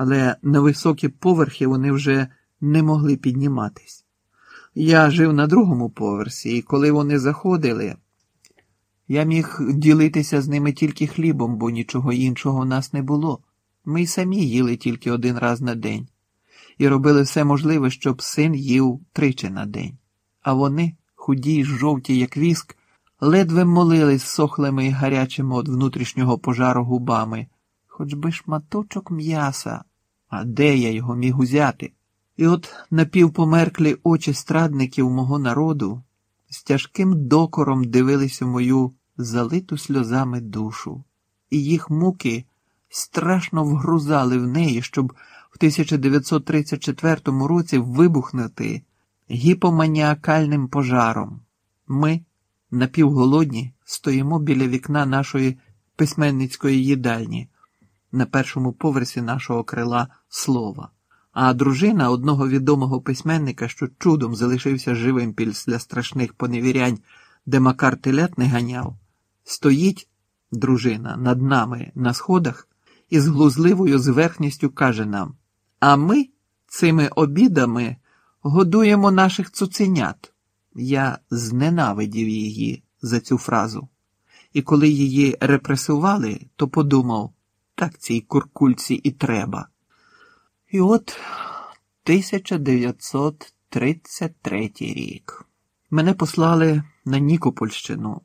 але на високі поверхи вони вже не могли підніматись. Я жив на другому поверсі, і коли вони заходили, я міг ділитися з ними тільки хлібом, бо нічого іншого у нас не було. Ми й самі їли тільки один раз на день і робили все можливе, щоб син їв тричі на день. А вони, худі й жовті, як віск, ледве молились сохлими й гарячими від внутрішнього пожару губами. Хоч би шматочок м'яса, а де я його міг узяти? І от напівпомерклі очі страдників мого народу з тяжким докором дивились у мою залиту сльозами душу, і їх муки страшно вгрузали в неї, щоб в 1934 році вибухнути гіпоманіакальним пожаром. Ми, напівголодні, стоїмо біля вікна нашої письменницької їдальні на першому поверсі нашого крила слова. А дружина одного відомого письменника, що чудом залишився живим після страшних поневірянь, де Макар телят не ганяв, стоїть дружина над нами на сходах і з глузливою зверхністю каже нам: А ми цими обідами годуємо наших цуценят. Я зненавидів її за цю фразу. І коли її репресували, то подумав, так цій куркульці і треба. І от 1933 рік. Мене послали на Нікопольщину,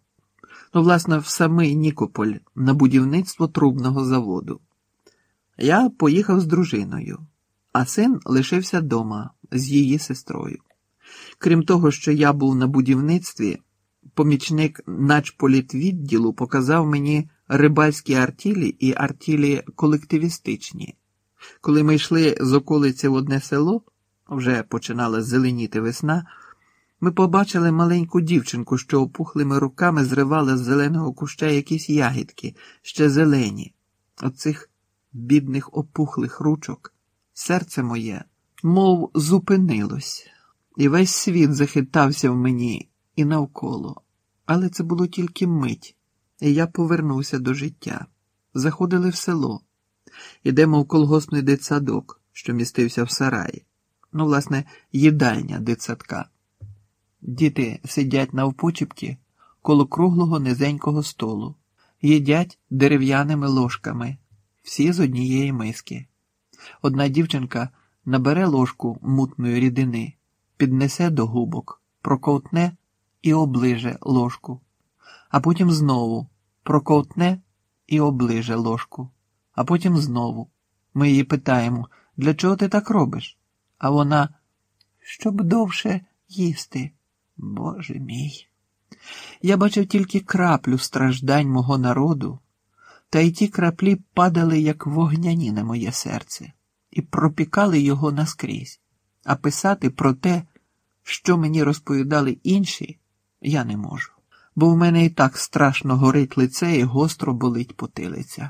ну, власне, в самий Нікополь на будівництво трубного заводу. Я поїхав з дружиною, а син лишився вдома з її сестрою. Крім того, що я був на будівництві, помічник начполітвідділу показав мені рибальські артілі і артілі колективістичні. Коли ми йшли з околиці в одне село, вже починала зеленіти весна, ми побачили маленьку дівчинку, що опухлими руками зривала з зеленого куща якісь ягідки, ще зелені. Оцих бідних опухлих ручок, серце моє, мов зупинилось, і весь світ захитався в мені і навколо. Але це було тільки мить, і я повернувся до життя. Заходили в село. Ідемо в колгоспний дитсадок, що містився в сараї. Ну, власне, їдальня дитсадка. Діти сидять навпочіпки коло круглого низенького столу, їдять дерев'яними ложками, всі з однієї миски. Одна дівчинка набере ложку мутної рідини, піднесе до губок, проковтне і оближе ложку, а потім знову проковтне і оближе ложку, а потім знову. Ми її питаємо, для чого ти так робиш? А вона, щоб довше їсти. Боже мій. Я бачив тільки краплю страждань мого народу, та й ті краплі падали, як вогняні на моє серце, і пропікали його наскрізь, а писати про те, що мені розповідали інші, я не можу. Бо в мене і так страшно горить лице і гостро болить потилиця.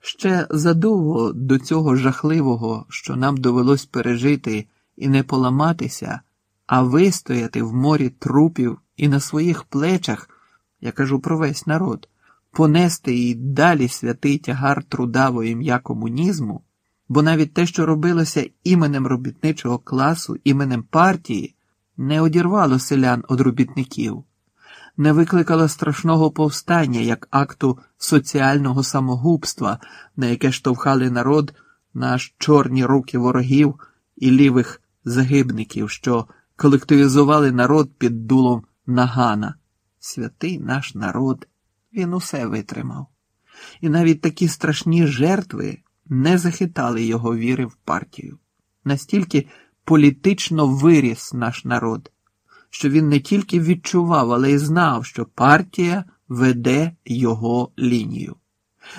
Ще задовго до цього жахливого, що нам довелось пережити і не поламатися, а вистояти в морі трупів і на своїх плечах, я кажу про весь народ, понести і далі святий тягар труда ім'я комунізму, бо навіть те, що робилося іменем робітничого класу, іменем партії, не одірвало селян від робітників, не викликало страшного повстання як акту соціального самогубства, на яке штовхали народ на чорні руки ворогів і лівих загибників, що колективізували народ під дулом нагана. Святий наш народ, він усе витримав. І навіть такі страшні жертви не захитали його віри в партію. Настільки політично виріс наш народ, що він не тільки відчував, але й знав, що партія веде його лінію.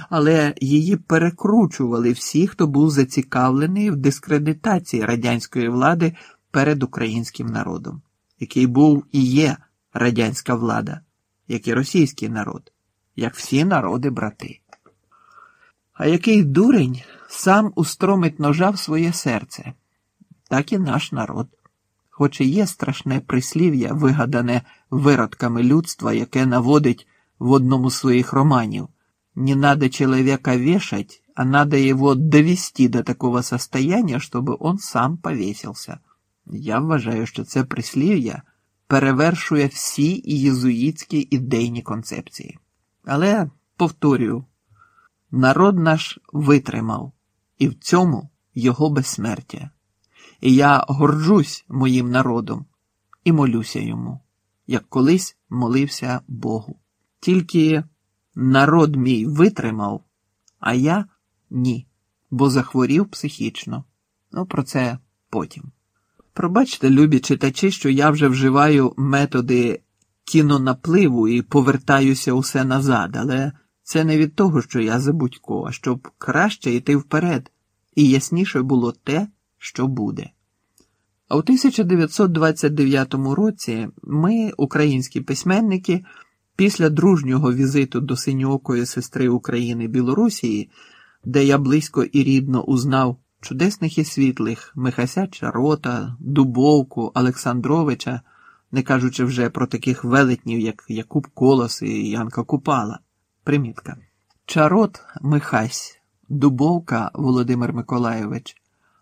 Але її перекручували всі, хто був зацікавлений в дискредитації радянської влади перед українським народом, який був і є радянська влада, як і російський народ, як всі народи брати. А який дурень сам устромить ножа в своє серце, так і наш народ. Хоч і є страшне прислів'я, вигадане виродками людства, яке наводить в одному з своїх романів не надо чоловіка вішать, а надо его довести до такого состояния, чтобы он сам повесился. Я вважаю, що це прислів'я перевершує всі єзуїтські ідейні концепції. Але повторюю, народ наш витримав, і в цьому його безсмертя. І я горджусь моїм народом і молюся йому, як колись молився Богу. Тільки народ мій витримав, а я ні, бо захворів психічно. Ну, про це потім. Пробачте, любі читачі, що я вже вживаю методи кінонапливу і повертаюся усе назад, але це не від того, що я забудько, а щоб краще йти вперед, і ясніше було те, що буде. А у 1929 році ми, українські письменники, після дружнього візиту до синьоокої сестри України Білорусії, де я близько і рідно узнав чудесних і світлих Михася Чарота, Дубовку, Олександровича, не кажучи вже про таких велетнів, як Якуб Колос і Янка Купала. Примітка. Чарот Михась, Дубовка Володимир Миколайович,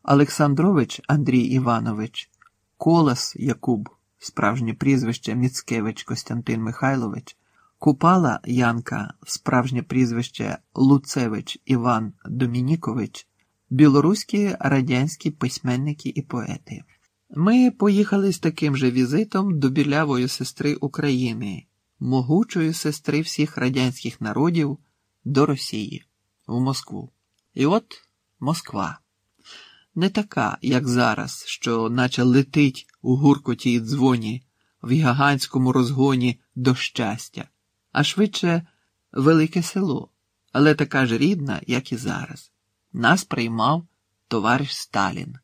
Олександрович Андрій Іванович, Колос Якуб, справжнє прізвище Міцкевич Костянтин Михайлович, Купала Янка, справжнє прізвище Луцевич Іван Домінікович, білоруські радянські письменники і поети. Ми поїхали з таким же візитом до білявої сестри України, могучої сестри всіх радянських народів до Росії, в Москву. І от Москва. Не така, як зараз, що наче летить у гуркоті і дзвоні в гігантському розгоні до щастя, а швидше велике село, але така ж рідна, як і зараз. Нас приймав товариш Сталін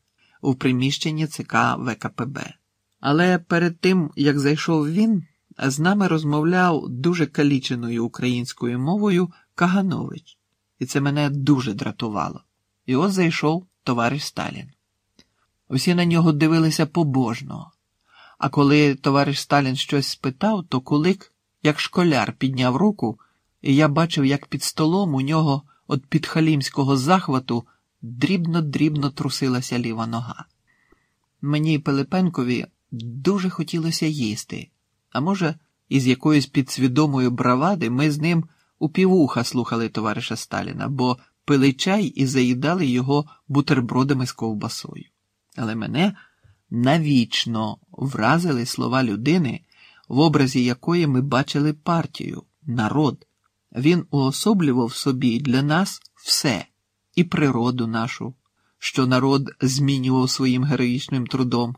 у приміщенні ЦК ВКПБ. Але перед тим, як зайшов він, з нами розмовляв дуже каліченою українською мовою Каганович, і це мене дуже дратувало. І от зайшов товариш Сталін. Усі на нього дивилися побожно, а коли товариш Сталін щось спитав, то кулик, як школяр, підняв руку, і я бачив, як під столом у нього від підхалімського захвату дрібно-дрібно трусилася ліва нога. Мені Пилипенкові дуже хотілося їсти, а може, із якоїсь підсвідомої бравади ми з ним у півуха слухали товариша Сталіна, бо пили чай і заїдали його бутербродами з ковбасою. Але мене навічно вразили слова людини, в образі якої ми бачили партію, народ. Він уособлював собі для нас все і природу нашу, що народ змінював своїм героїчним трудом.